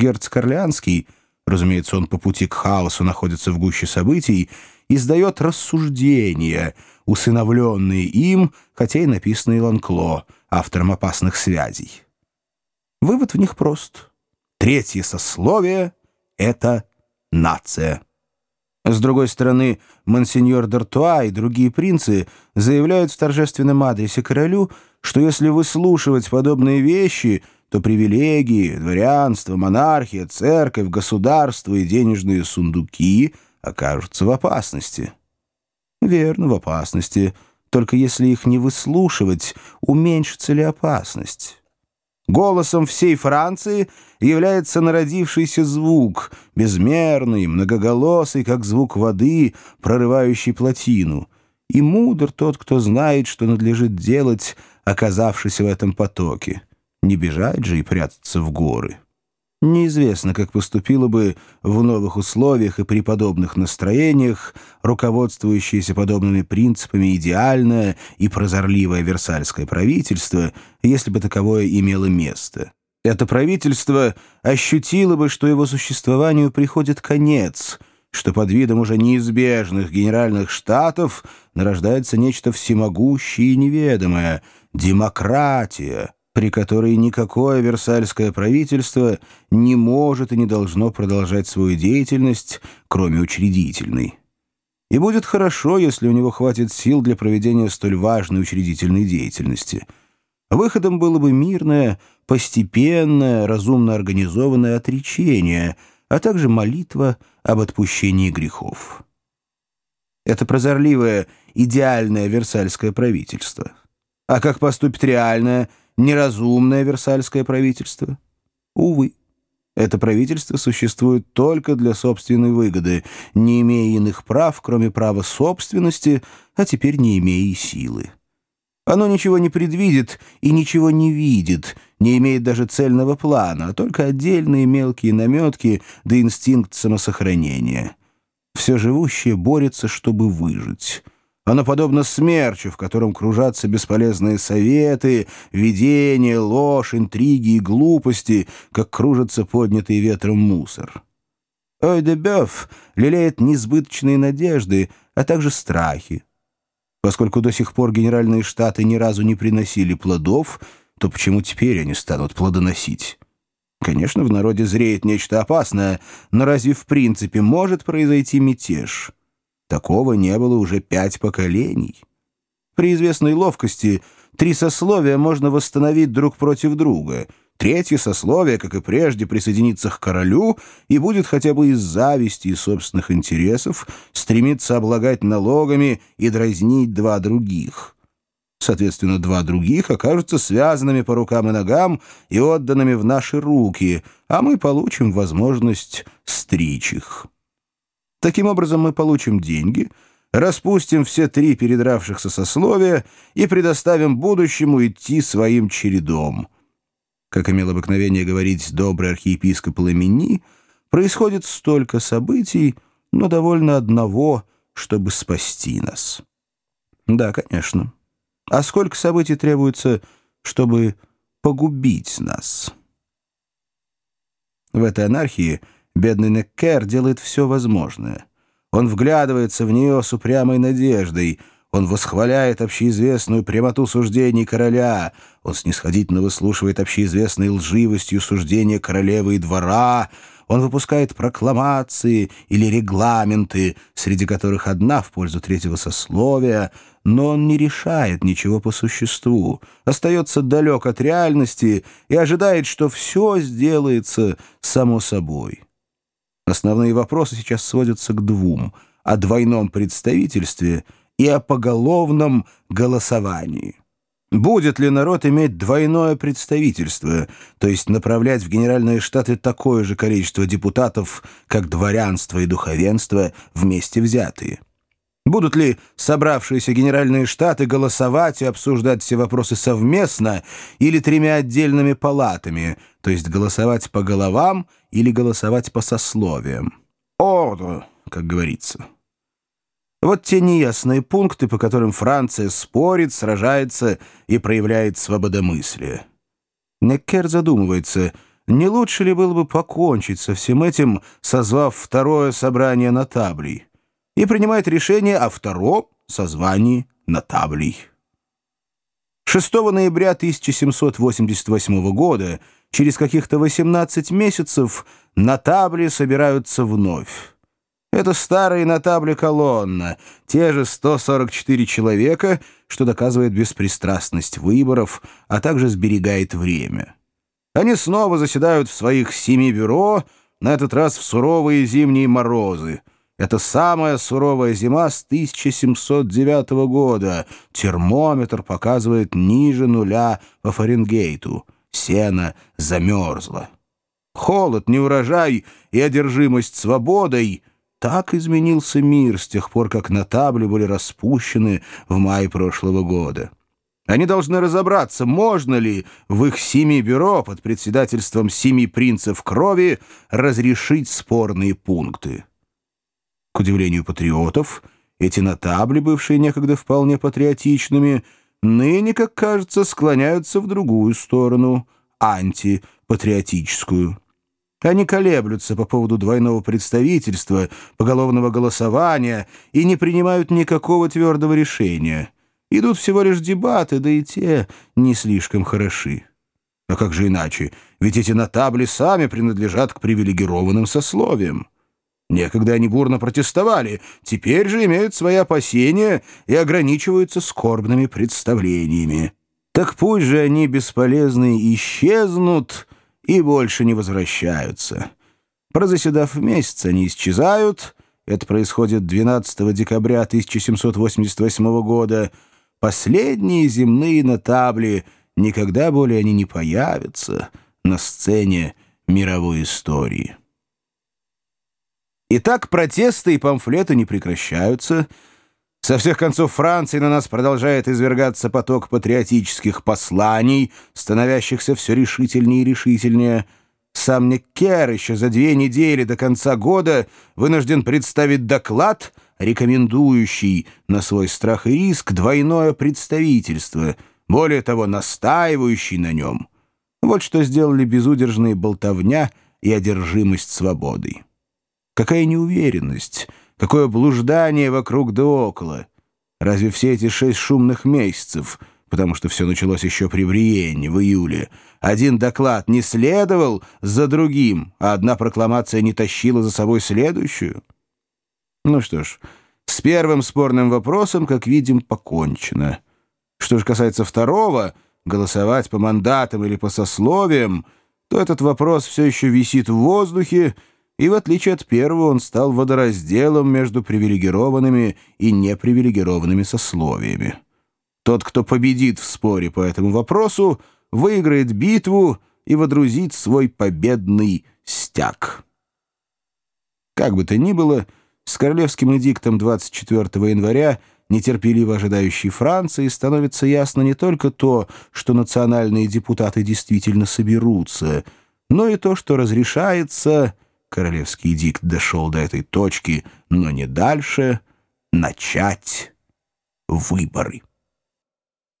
Герцог Орлеанский, разумеется, он по пути к хаосу находится в гуще событий, издает рассуждения, усыновленные им, хотя и написанные Ланкло, автором «Опасных связей». Вывод в них прост. Третье сословие — это нация. С другой стороны, монсеньор Д'Артуа и другие принцы заявляют в торжественном адресе королю, что если выслушивать подобные вещи, то привилегии, дворянство, монархия, церковь, государство и денежные сундуки окажутся в опасности. Верно, в опасности. Только если их не выслушивать, уменьшится ли опасность? Голосом всей Франции является народившийся звук, безмерный, многоголосый, как звук воды, прорывающий плотину. И мудр тот, кто знает, что надлежит делать, оказавшись в этом потоке. Не бежать же и прятаться в горы. Неизвестно, как поступило бы в новых условиях и при подобных настроениях руководствующееся подобными принципами идеальное и прозорливое Версальское правительство, если бы таковое имело место. Это правительство ощутило бы, что его существованию приходит конец, что под видом уже неизбежных генеральных штатов нарождается нечто всемогущее и неведомое — демократия — при которой никакое Версальское правительство не может и не должно продолжать свою деятельность, кроме учредительной. И будет хорошо, если у него хватит сил для проведения столь важной учредительной деятельности. Выходом было бы мирное, постепенное, разумно организованное отречение, а также молитва об отпущении грехов. Это прозорливое, идеальное Версальское правительство. А как поступит реальное – неразумное Версальское правительство? Увы, это правительство существует только для собственной выгоды, не имея иных прав, кроме права собственности, а теперь не имея и силы. Оно ничего не предвидит и ничего не видит, не имеет даже цельного плана, а только отдельные мелкие наметки да инстинкт самосохранения. Все живущее борется, чтобы выжить». Оно подобно смерчу, в котором кружатся бесполезные советы, видения, ложь, интриги и глупости, как кружится поднятый ветром мусор. Ой де Бёв лелеет несбыточные надежды, а также страхи. Поскольку до сих пор генеральные штаты ни разу не приносили плодов, то почему теперь они станут плодоносить? Конечно, в народе зреет нечто опасное, но разве в принципе может произойти мятеж? Такого не было уже пять поколений. При известной ловкости три сословия можно восстановить друг против друга. Третье сословие, как и прежде, присоединится к королю и будет хотя бы из зависти и собственных интересов стремиться облагать налогами и дразнить два других. Соответственно, два других окажутся связанными по рукам и ногам и отданными в наши руки, а мы получим возможность стричь их. Таким образом, мы получим деньги, распустим все три передравшихся сословия и предоставим будущему идти своим чередом. Как имел обыкновение говорить добрый архиепископ Ламини, происходит столько событий, но довольно одного, чтобы спасти нас. Да, конечно. А сколько событий требуется, чтобы погубить нас? В этой анархии — Бедный Неккер делает все возможное. Он вглядывается в нее с упрямой надеждой. Он восхваляет общеизвестную прямоту суждений короля. Он снисходительно выслушивает общеизвестной лживостью суждения королевы и двора. Он выпускает прокламации или регламенты, среди которых одна в пользу третьего сословия, но он не решает ничего по существу, остается далек от реальности и ожидает, что все сделается само собой. Основные вопросы сейчас сводятся к двум — о двойном представительстве и о поголовном голосовании. Будет ли народ иметь двойное представительство, то есть направлять в Генеральные Штаты такое же количество депутатов, как дворянство и духовенство вместе взятые? Будут ли собравшиеся Генеральные Штаты голосовать и обсуждать все вопросы совместно или тремя отдельными палатами, то есть голосовать по головам или голосовать по сословиям? Ордер, как говорится. Вот те неясные пункты, по которым Франция спорит, сражается и проявляет свободомыслие. Неккер задумывается, Не лучше ли было бы покончить со всем этим, созвав второе собрание на таблей, и принимает решение о втором созвании на таблей? 6 ноября 1788 года, через каких-то 18 месяцев, на табле собираются вновь. Это старые на табле колонна, те же 144 человека, что доказывает беспристрастность выборов, а также сберегает время. Они снова заседают в своих семи бюро, на этот раз в суровые зимние морозы. Это самая суровая зима с 1709 года. Термометр показывает ниже нуля по Фаренгейту. Сено замерзло. Холод, неурожай и одержимость свободой — так изменился мир с тех пор, как на табле были распущены в мае прошлого года. Они должны разобраться, можно ли в их семи бюро под председательством семи принцев крови разрешить спорные пункты. К удивлению патриотов, эти натабли, бывшие некогда вполне патриотичными, ныне, как кажется, склоняются в другую сторону, антипатриотическую. Они колеблются по поводу двойного представительства, поголовного голосования и не принимают никакого твердого решения — Идут всего лишь дебаты, да и те не слишком хороши. А как же иначе? Ведь эти нотабли сами принадлежат к привилегированным сословиям. Некогда они бурно протестовали, теперь же имеют свои опасения и ограничиваются скорбными представлениями. Так пусть же они бесполезные исчезнут и больше не возвращаются. Прозаседав месяц, они исчезают. Это происходит 12 декабря 1788 года — Последние земные нотабли, никогда более они не появятся на сцене мировой истории. Итак, протесты и памфлеты не прекращаются. Со всех концов Франции на нас продолжает извергаться поток патриотических посланий, становящихся все решительнее и решительнее. Сам Неккер еще за две недели до конца года вынужден представить доклад — рекомендующий на свой страх и риск двойное представительство, более того, настаивающий на нем. Вот что сделали безудержные болтовня и одержимость свободой. Какая неуверенность, какое блуждание вокруг да около. Разве все эти шесть шумных месяцев, потому что все началось еще при Бриенне в июле, один доклад не следовал за другим, а одна прокламация не тащила за собой следующую? Ну что ж, с первым спорным вопросом, как видим, покончено. Что же касается второго, голосовать по мандатам или по сословиям, то этот вопрос все еще висит в воздухе, и в отличие от первого он стал водоразделом между привилегированными и непривилегированными сословиями. Тот, кто победит в споре по этому вопросу, выиграет битву и водрузит свой победный стяг. Как бы то ни было, с королевским эдиктом 24 января нетерпеливо ожидающей Франции становится ясно не только то, что национальные депутаты действительно соберутся, но и то, что разрешается, королевский эдикт дошел до этой точки, но не дальше, начать выборы.